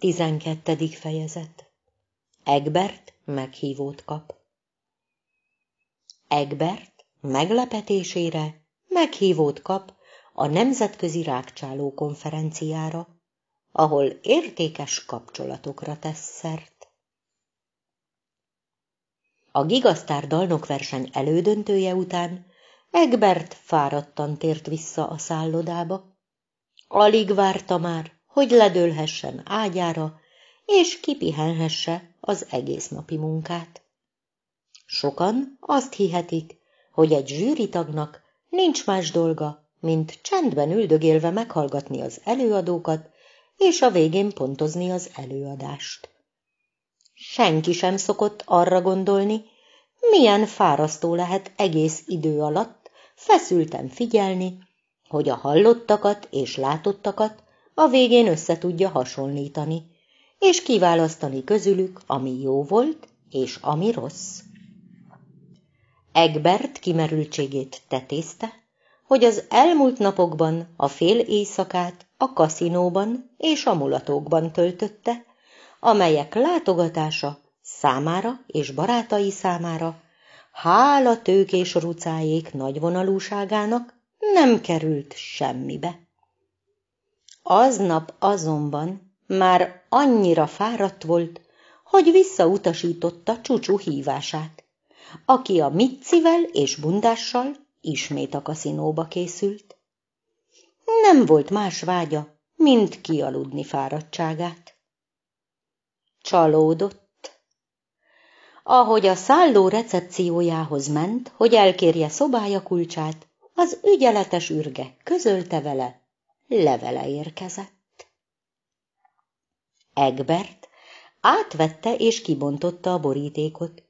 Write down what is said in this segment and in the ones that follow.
Tizenkettedik fejezet Egbert meghívót kap. Egbert meglepetésére meghívót kap a Nemzetközi Rákcsáló konferenciára, ahol értékes kapcsolatokra tesz szert. A Gigasztár dalnokverseny elődöntője után Egbert fáradtan tért vissza a szállodába. Alig várta már, hogy ledőlhessen ágyára, és kipihenhesse az egész napi munkát. Sokan azt hihetik, hogy egy zsűritagnak nincs más dolga, mint csendben üldögélve meghallgatni az előadókat, és a végén pontozni az előadást. Senki sem szokott arra gondolni, milyen fárasztó lehet egész idő alatt feszülten figyelni, hogy a hallottakat és látottakat a végén össze tudja hasonlítani, és kiválasztani közülük, ami jó volt, és ami rossz. Egbert kimerültségét tetézte, hogy az elmúlt napokban a fél éjszakát a kaszinóban és a mulatókban töltötte, amelyek látogatása számára és barátai számára, hála tőkés rucájék nagyvonalúságának nem került semmibe. Aznap azonban már annyira fáradt volt, hogy visszautasította csúcsú hívását, aki a Mitcivel és Bundással ismét a kaszinóba készült. Nem volt más vágya, mint kialudni fáradtságát. Csalódott. Ahogy a szálló recepciójához ment, hogy elkérje szobája kulcsát, az ügyeletes ürge közölte vele, levele érkezett. Egbert átvette és kibontotta a borítékot,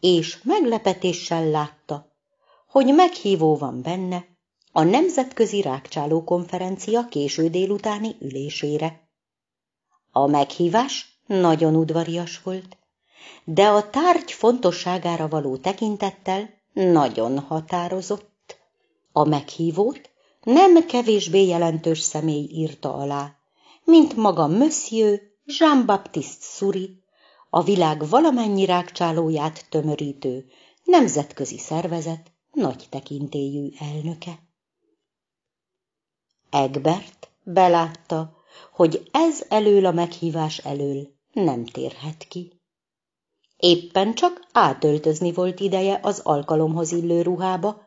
és meglepetéssel látta, hogy meghívó van benne a Nemzetközi Rákcsáló Konferencia késő délutáni ülésére. A meghívás nagyon udvarias volt, de a tárgy fontosságára való tekintettel nagyon határozott. A meghívót nem kevésbé jelentős személy írta alá, mint maga Monsieur Jean-Baptiste Suri, a világ valamennyi rákcsálóját tömörítő nemzetközi szervezet nagy tekintélyű elnöke. Egbert belátta, hogy ez elől a meghívás elől nem térhet ki. Éppen csak átöltözni volt ideje az alkalomhoz illő ruhába,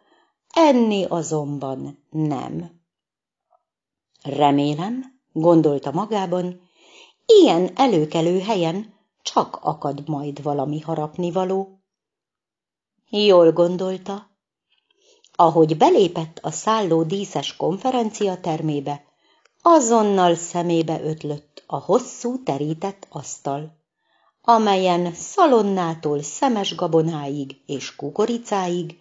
Enni azonban nem. Remélem, gondolta magában, ilyen előkelő helyen csak akad majd valami harapnivaló. Jól gondolta. Ahogy belépett a szálló díszes konferencia termébe, azonnal szemébe ötlött a hosszú terített asztal, amelyen szalonnától szemes gabonáig és kukoricáig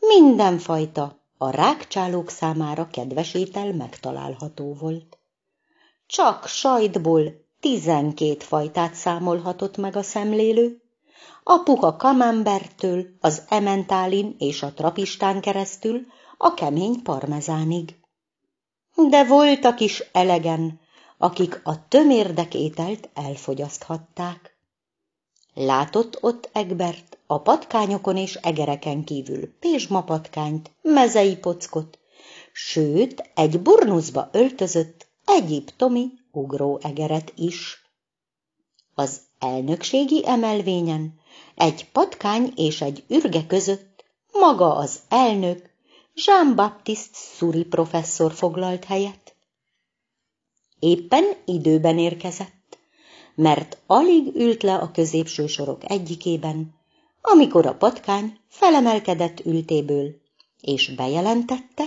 mindenfajta, a rákcsálók számára kedves étel megtalálható volt. Csak sajtból tizenkét fajtát számolhatott meg a szemlélő, a puha kamembertől az ementálin és a trapistán keresztül a kemény parmezánig. De voltak is elegen, akik a tömérdek ételt elfogyaszthatták. Látott ott Egbert a patkányokon és egereken kívül pézsmapatkányt, mezei pockot, sőt, egy burnuszba öltözött egyiptomi ugróegeret is. Az elnökségi emelvényen egy patkány és egy ürge között maga az elnök, Jean-Baptiste Suri professzor foglalt helyet. Éppen időben érkezett mert alig ült le a középső sorok egyikében, amikor a patkány felemelkedett ültéből, és bejelentette,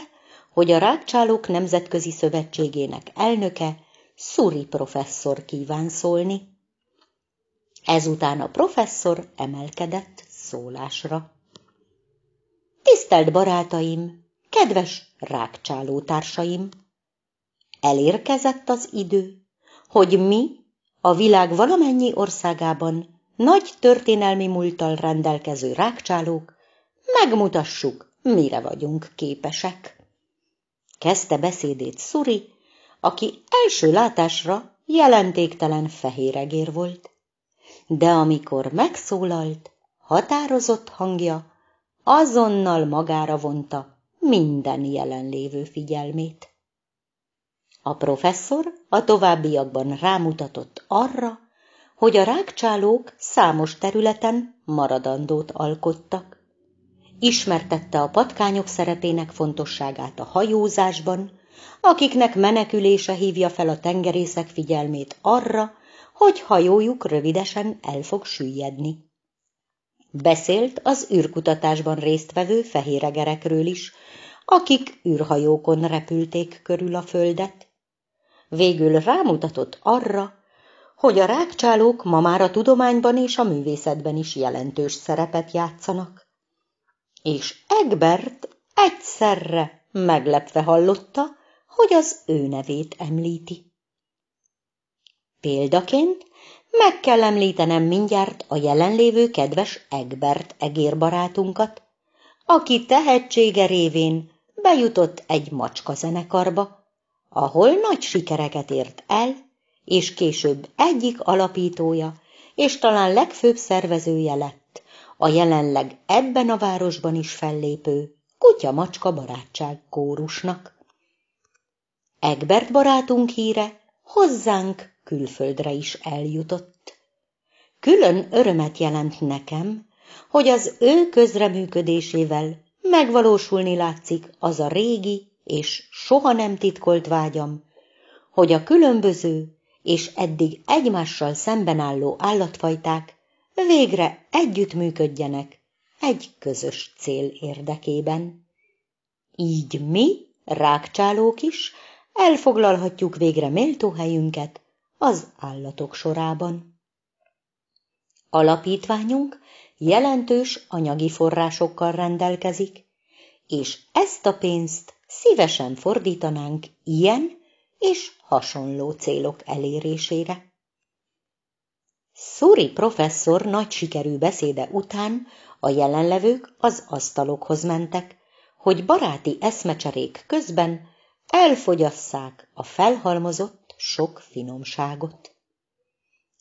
hogy a Rákcsálók Nemzetközi Szövetségének elnöke Szuri professzor kíván szólni. Ezután a professzor emelkedett szólásra. Tisztelt barátaim, kedves rákcsáló társaim! Elérkezett az idő, hogy mi a világ valamennyi országában nagy történelmi múlttal rendelkező rákcsálók, megmutassuk, mire vagyunk képesek. Kezdte beszédét Szuri, aki első látásra jelentéktelen fehéregér volt. De amikor megszólalt, határozott hangja azonnal magára vonta minden jelenlévő figyelmét. A professzor a továbbiakban rámutatott arra, hogy a rákcsálók számos területen maradandót alkottak. Ismertette a patkányok szerepének fontosságát a hajózásban, akiknek menekülése hívja fel a tengerészek figyelmét arra, hogy hajójuk rövidesen el fog süllyedni. Beszélt az űrkutatásban résztvevő fehéregerekről is, akik űrhajókon repülték körül a földet. Végül rámutatott arra, hogy a rákcsálók ma már a tudományban és a művészetben is jelentős szerepet játszanak. És Egbert egyszerre meglepve hallotta, hogy az ő nevét említi. Példaként meg kell említenem mindjárt a jelenlévő kedves Egbert egérbarátunkat, aki tehetsége révén bejutott egy macska zenekarba, ahol nagy sikereket ért el, és később egyik alapítója, és talán legfőbb szervezője lett a jelenleg ebben a városban is fellépő kutya-macska barátság kórusnak. Egbert barátunk híre hozzánk külföldre is eljutott. Külön örömet jelent nekem, hogy az ő közreműködésével megvalósulni látszik az a régi és soha nem titkolt vágyam, hogy a különböző és eddig egymással szemben álló állatfajták végre együttműködjenek egy közös cél érdekében. Így mi, rákcsálók is, elfoglalhatjuk végre méltó helyünket az állatok sorában. Alapítványunk jelentős anyagi forrásokkal rendelkezik, és ezt a pénzt szívesen fordítanánk ilyen és hasonló célok elérésére. Szuri professzor nagy sikerű beszéde után a jelenlevők az asztalokhoz mentek, hogy baráti eszmecserék közben elfogyasszák a felhalmozott sok finomságot.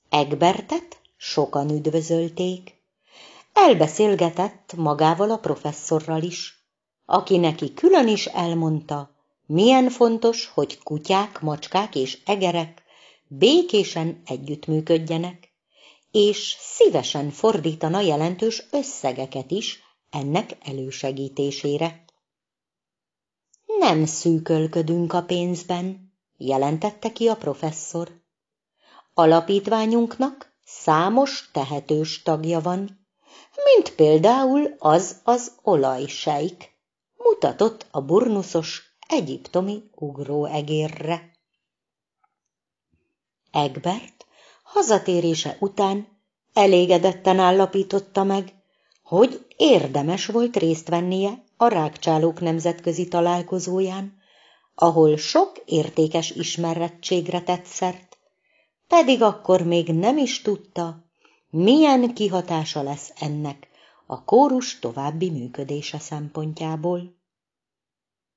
Egbertet sokan üdvözölték. Elbeszélgetett magával a professzorral is, aki neki külön is elmondta, milyen fontos, hogy kutyák, macskák és egerek békésen együttműködjenek, és szívesen fordítana jelentős összegeket is ennek elősegítésére. Nem szűkölködünk a pénzben, jelentette ki a professzor. Alapítványunknak számos tehetős tagja van, mint például az az olajsejk, mutatott a burnuszos egyiptomi ugróegérre. Egbert hazatérése után elégedetten állapította meg, hogy érdemes volt részt vennie a rákcsálók nemzetközi találkozóján, ahol sok értékes ismerettségre tett szert, pedig akkor még nem is tudta, milyen kihatása lesz ennek a kórus további működése szempontjából.